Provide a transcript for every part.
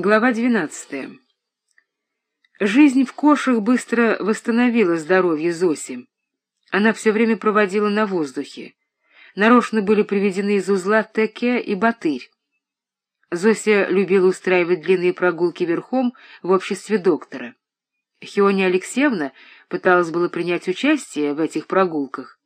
Глава двенадцатая. Жизнь в Кошах быстро восстановила здоровье Зоси. Она все время проводила на воздухе. Нарочно были приведены из узла Теке и Батырь. Зося любила устраивать длинные прогулки верхом в обществе доктора. Хиония Алексеевна пыталась было принять участие в этих прогулках,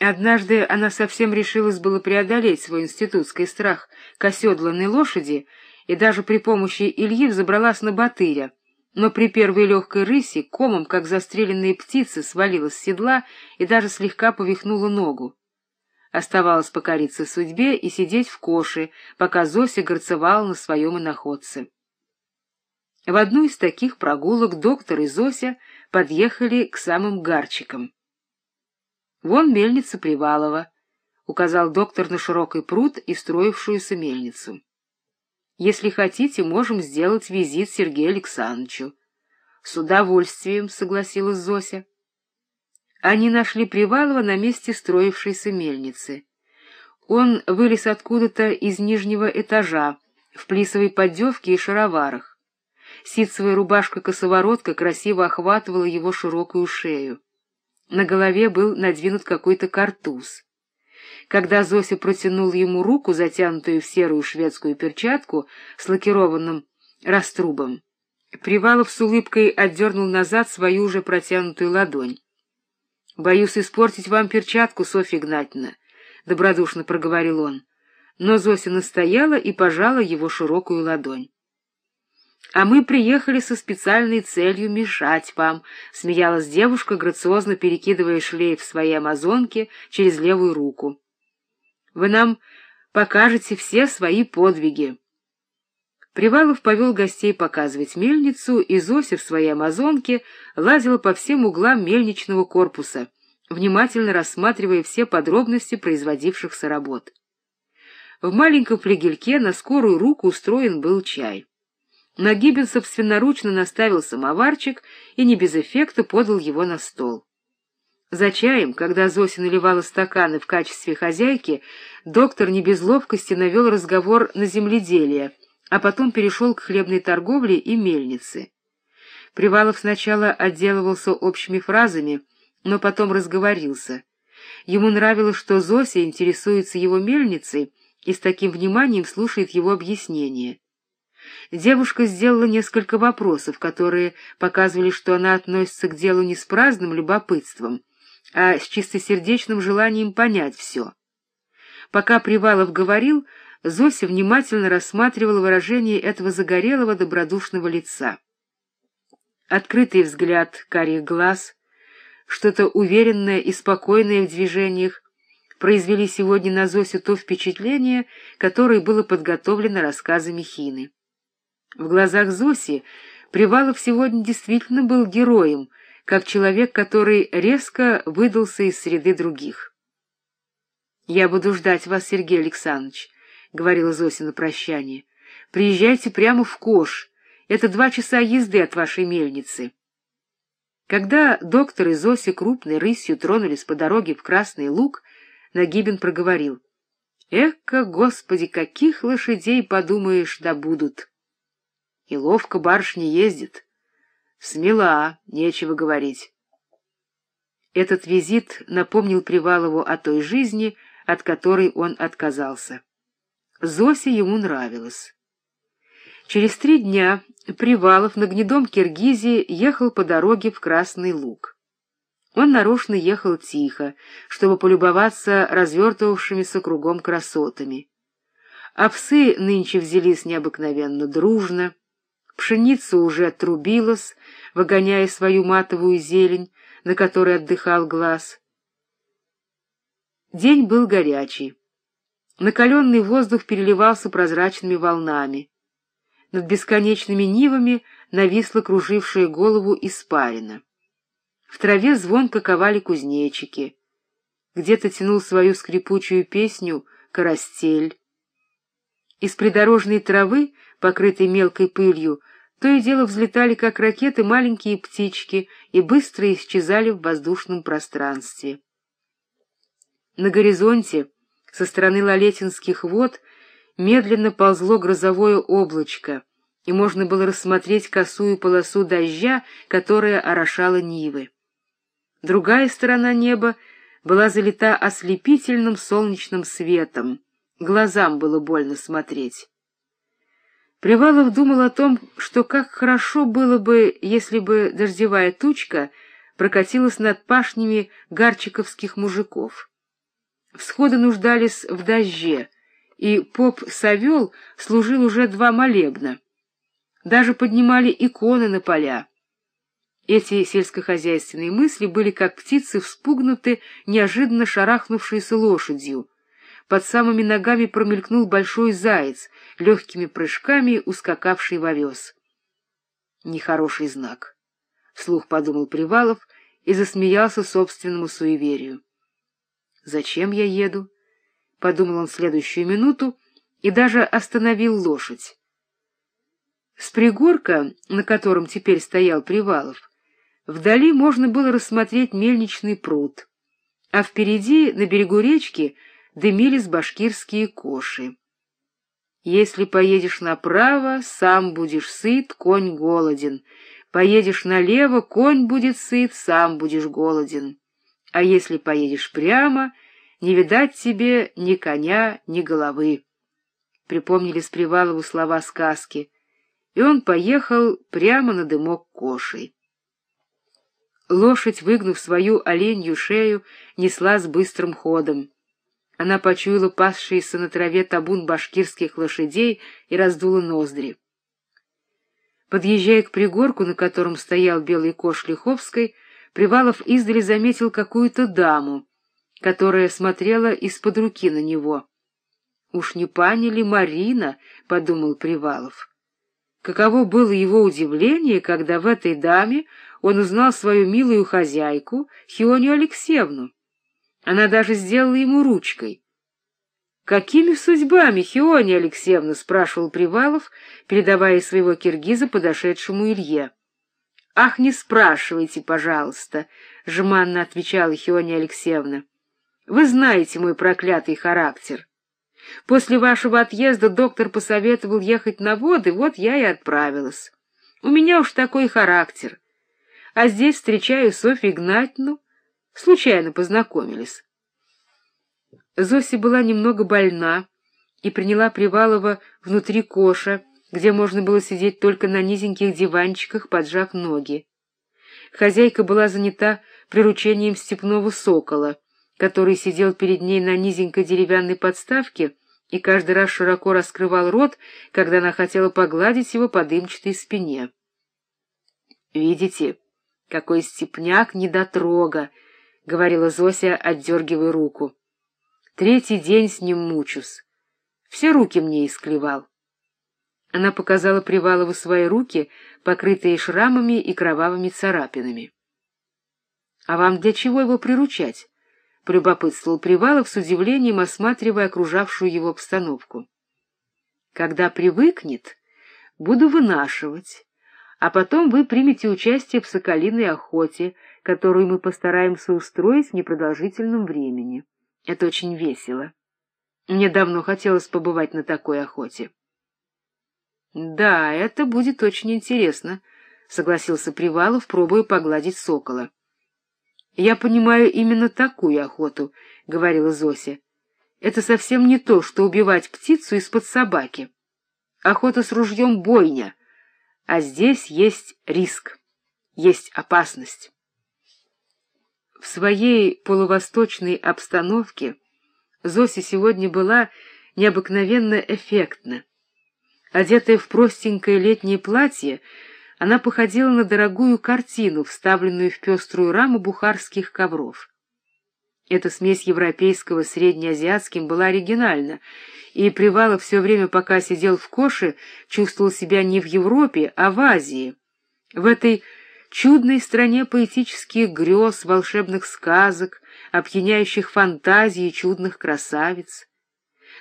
Однажды она совсем решилась было преодолеть свой институтский страх к оседланной лошади и даже при помощи Ильи взобралась на батыря, но при первой легкой рыси комом, как застреленные птицы, свалилась с седла и даже слегка повихнула ногу. Оставалось покориться судьбе и сидеть в коше, пока Зося горцевала на своем иноходце. В одну из таких прогулок доктор и Зося подъехали к самым гарчикам. Вон мельница Привалова, — указал доктор на широкий пруд и строившуюся мельницу. Если хотите, можем сделать визит Сергею Александровичу. С удовольствием, — согласилась Зося. Они нашли Привалова на месте строившейся мельницы. Он вылез откуда-то из нижнего этажа, в плисовой поддевке и шароварах. Ситцевая рубашка-косоворотка красиво охватывала его широкую шею. На голове был надвинут какой-то картуз. Когда Зося протянул ему руку, затянутую в серую шведскую перчатку с лакированным раструбом, Привалов с улыбкой отдернул назад свою уже протянутую ладонь. — Боюсь испортить вам перчатку, Софья Игнатьевна, — добродушно проговорил он. Но Зося настояла и пожала его широкую ладонь. А мы приехали со специальной целью мешать вам, — смеялась девушка, грациозно перекидывая шлейф своей амазонки через левую руку. — Вы нам покажете все свои подвиги. Привалов повел гостей показывать мельницу, и Зося в своей амазонке лазила по всем углам мельничного корпуса, внимательно рассматривая все подробности производившихся работ. В маленьком флигельке на скорую руку устроен был чай. Нагибин собственноручно наставил самоварчик и не без эффекта подал его на стол. За чаем, когда Зося наливала стаканы в качестве хозяйки, доктор не без ловкости навел разговор на земледелие, а потом перешел к хлебной торговле и мельнице. Привалов сначала отделывался общими фразами, но потом разговорился. Ему нравилось, что Зося интересуется его мельницей и с таким вниманием слушает его объяснения. Девушка сделала несколько вопросов, которые показывали, что она относится к делу не с праздным любопытством, а с чистосердечным желанием понять все. Пока Привалов говорил, Зося внимательно рассматривала выражение этого загорелого добродушного лица. Открытый взгляд карих глаз, что-то уверенное и спокойное в движениях, произвели сегодня на Зосю то впечатление, которое было подготовлено рассказами Хины. В глазах Зоси Привалов сегодня действительно был героем, как человек, который резко выдался из среды других. — Я буду ждать вас, Сергей Александрович, — говорила Зося на прощание. — Приезжайте прямо в Кош. Это два часа езды от вашей мельницы. Когда доктор и Зося крупной рысью тронулись по дороге в Красный Луг, Нагибин проговорил. — Эка, господи, каких лошадей, подумаешь, да будут! И ловко барышня ездит. Смела, нечего говорить. Этот визит напомнил Привалову о той жизни, от которой он отказался. Зося ему нравилась. Через три дня Привалов на гнедом Киргизии ехал по дороге в Красный Луг. Он нарочно ехал тихо, чтобы полюбоваться развертывавшимися кругом красотами. А псы нынче взялись необыкновенно дружно, Пшеница уже отрубилась, выгоняя свою матовую зелень, на которой отдыхал глаз. День был горячий. Накаленный воздух переливался прозрачными волнами. Над бесконечными нивами нависла кружившая голову испарина. В траве звонко ковали кузнечики. Где-то тянул свою скрипучую песню карастель. Из придорожной травы, покрытой мелкой пылью, то и дело взлетали, как ракеты, маленькие птички и быстро исчезали в воздушном пространстве. На горизонте, со стороны Лалетинских вод, медленно ползло грозовое облачко, и можно было рассмотреть косую полосу дождя, которая орошала нивы. Другая сторона неба была залита ослепительным солнечным светом, глазам было больно смотреть. Привалов думал о том, что как хорошо было бы, если бы дождевая тучка прокатилась над пашнями гарчиковских мужиков. Всходы нуждались в дожде, и поп Савел служил уже два молебна. Даже поднимали иконы на поля. Эти сельскохозяйственные мысли были как птицы вспугнуты неожиданно шарахнувшейся лошадью. Под самыми ногами промелькнул большой заяц, легкими прыжками ускакавший в овес. Нехороший знак. Вслух подумал Привалов и засмеялся собственному суеверию. «Зачем я еду?» — подумал он следующую минуту и даже остановил лошадь. С пригорка, на котором теперь стоял Привалов, вдали можно было рассмотреть мельничный пруд, а впереди, на берегу речки, дымились башкирские коши. Если поедешь направо, сам будешь сыт, конь голоден. Поедешь налево, конь будет сыт, сам будешь голоден. А если поедешь прямо, не видать тебе ни коня, ни головы. Припомнили с Привалову слова сказки, и он поехал прямо на дымок кошей. Лошадь, выгнув свою оленью шею, несла с быстрым ходом. Она почуяла пасшиеся на траве табун башкирских лошадей и раздула ноздри. Подъезжая к пригорку, на котором стоял белый кош Лиховской, Привалов издали заметил какую-то даму, которая смотрела из-под руки на него. «Уж не пани ли Марина?» — подумал Привалов. Каково было его удивление, когда в этой даме он узнал свою милую хозяйку Хионию Алексеевну. Она даже сделала ему ручкой. «Какими судьбами, Хиония Алексеевна?» — спрашивал Привалов, передавая своего киргиза подошедшему Илье. «Ах, не спрашивайте, пожалуйста», — жеманно отвечала Хиония Алексеевна. «Вы знаете мой проклятый характер. После вашего отъезда доктор посоветовал ехать на воды, вот я и отправилась. У меня уж такой характер. А здесь встречаю Софью Игнатьевну, Случайно познакомились. Зося была немного больна и приняла Привалова внутри коша, где можно было сидеть только на низеньких диванчиках, поджав ноги. Хозяйка была занята приручением степного сокола, который сидел перед ней на низенькой деревянной подставке и каждый раз широко раскрывал рот, когда она хотела погладить его по дымчатой спине. «Видите, какой степняк недотрога!» — говорила Зося, отдергивая руку. Третий день с ним мучусь. Все руки мне исклевал. Она показала Привалову свои руки, покрытые шрамами и кровавыми царапинами. — А вам для чего его приручать? — полюбопытствовал Привалов с удивлением, осматривая окружавшую его обстановку. — Когда привыкнет, буду вынашивать, а потом вы примете участие в соколиной охоте, которую мы постараемся устроить в непродолжительном времени. Это очень весело. Мне давно хотелось побывать на такой охоте. — Да, это будет очень интересно, — согласился Привалов, пробуя погладить сокола. — Я понимаю именно такую охоту, — говорила Зося. — Это совсем не то, что убивать птицу из-под собаки. Охота с ружьем — бойня, а здесь есть риск, есть опасность. В своей полувосточной обстановке Зося сегодня была необыкновенно эффектна. Одетая в простенькое летнее платье, она походила на дорогую картину, вставленную в пеструю раму бухарских ковров. Эта смесь европейского с среднеазиатским была оригинальна, и Привалов все время, пока сидел в Коше, чувствовал себя не в Европе, а в Азии, в этой чудной стране поэтических грез, волшебных сказок, опьяняющих фантазий и чудных красавиц.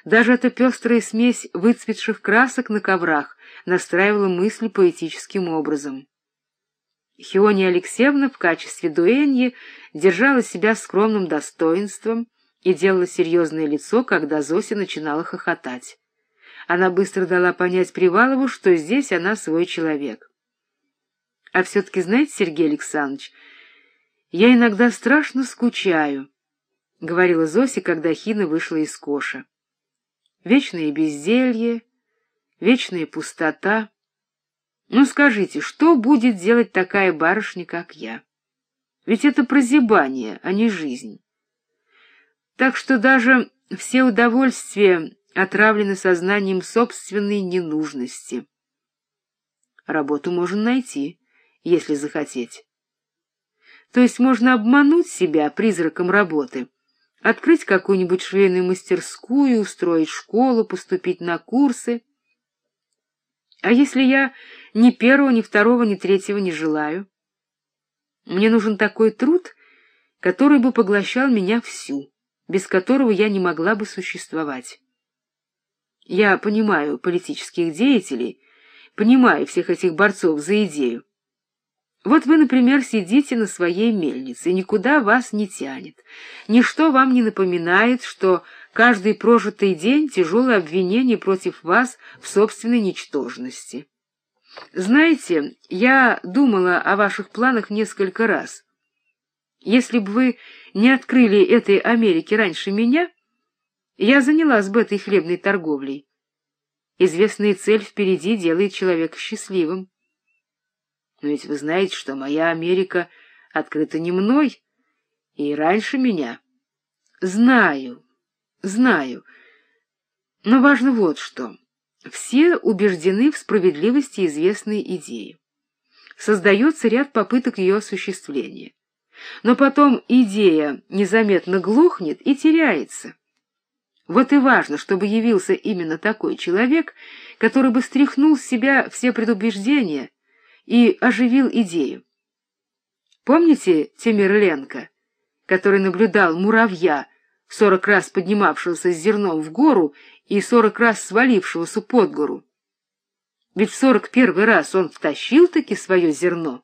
Даже эта пестрая смесь выцветших красок на коврах настраивала мысли поэтическим образом. Хиония Алексеевна в качестве дуэньи держала себя скромным достоинством и делала серьезное лицо, когда Зося начинала хохотать. Она быстро дала понять Привалову, что здесь она свой человек. — А все-таки, знаете, Сергей Александрович, я иногда страшно скучаю, — говорила Зося, когда Хина вышла из коша. Вечное безделье, вечная пустота. Ну, скажите, что будет делать такая барышня, как я? Ведь это прозябание, а не жизнь. Так что даже все удовольствия отравлены сознанием собственной ненужности. Работу можно найти, если захотеть. То есть можно обмануть себя призраком работы, открыть какую-нибудь швейную мастерскую, устроить школу, поступить на курсы. А если я ни первого, ни второго, ни третьего не желаю? Мне нужен такой труд, который бы поглощал меня всю, без которого я не могла бы существовать. Я понимаю политических деятелей, понимаю всех этих борцов за идею. Вот вы, например, сидите на своей мельнице, никуда вас не тянет. Ничто вам не напоминает, что каждый прожитый день — тяжелое обвинение против вас в собственной ничтожности. Знаете, я думала о ваших планах несколько раз. Если бы вы не открыли этой Америки раньше меня, я занялась бы этой хлебной торговлей. Известная цель впереди делает человека счастливым. Но ведь вы знаете, что моя Америка открыта не мной и раньше меня. Знаю, знаю. Но важно вот что. Все убеждены в справедливости известной идеи. Создается ряд попыток ее осуществления. Но потом идея незаметно глохнет и теряется. Вот и важно, чтобы явился именно такой человек, который бы стряхнул с себя все предубеждения и оживил идею. Помните Темирленко, который наблюдал муравья, сорок раз поднимавшегося с зерном в гору и сорок раз свалившегося под гору? Ведь в сорок первый раз он втащил-таки свое зерно.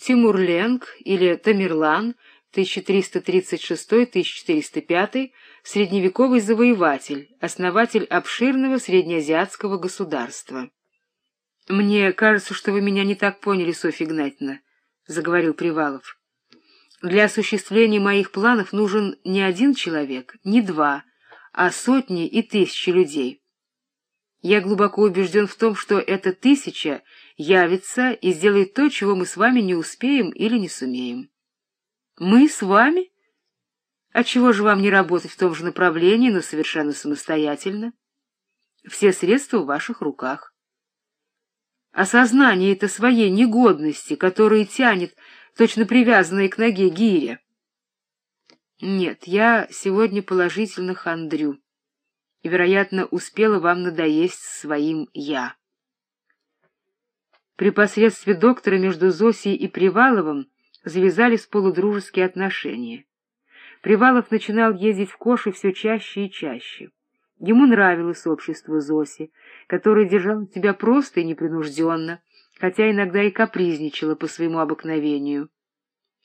Тимур Ленг или Тамерлан 1336-1405, средневековый завоеватель, основатель обширного среднеазиатского государства. — Мне кажется, что вы меня не так поняли, Софья Игнатьевна, — заговорил Привалов. — Для осуществления моих планов нужен не один человек, не два, а сотни и тысячи людей. Я глубоко убежден в том, что эта тысяча явится и сделает то, чего мы с вами не успеем или не сумеем. — Мы с вами? А чего же вам не работать в том же направлении, но совершенно самостоятельно? Все средства в ваших руках осознание это своей негодности, которое тянет, точно привязанное к ноге гиря. Нет, я сегодня положительно хандрю, и, вероятно, успела вам надоесть своим «я». При посредстве доктора между Зосией и Приваловым завязались полудружеские отношения. Привалов начинал ездить в Коши все чаще и чаще. Ему нравилось общество Зоси, которая держала себя просто и непринужденно, хотя иногда и капризничала по своему обыкновению.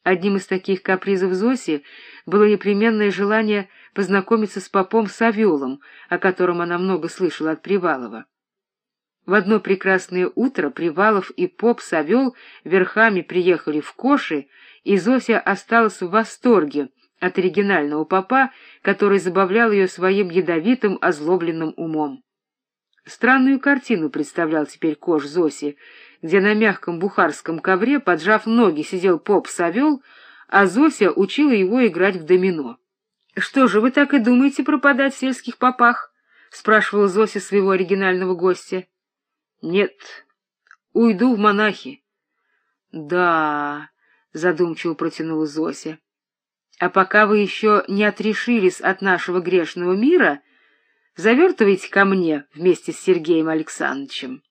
Одним из таких капризов Зоси было непременное желание познакомиться с попом Савелом, о котором она много слышала от Привалова. В одно прекрасное утро Привалов и поп Савел верхами приехали в Коши, и Зося осталась в восторге от оригинального попа, который забавлял ее своим ядовитым, озлобленным умом. Странную картину представлял теперь Кош Зоси, где на мягком бухарском ковре, поджав ноги, сидел поп-совел, а Зося учила его играть в домино. — Что же, вы так и думаете пропадать в сельских попах? — спрашивала Зося своего оригинального гостя. — Нет, уйду в монахи. — Да, — задумчиво протянула Зося. А пока вы еще не отрешились от нашего грешного мира, завертывайте ко мне вместе с Сергеем Александровичем.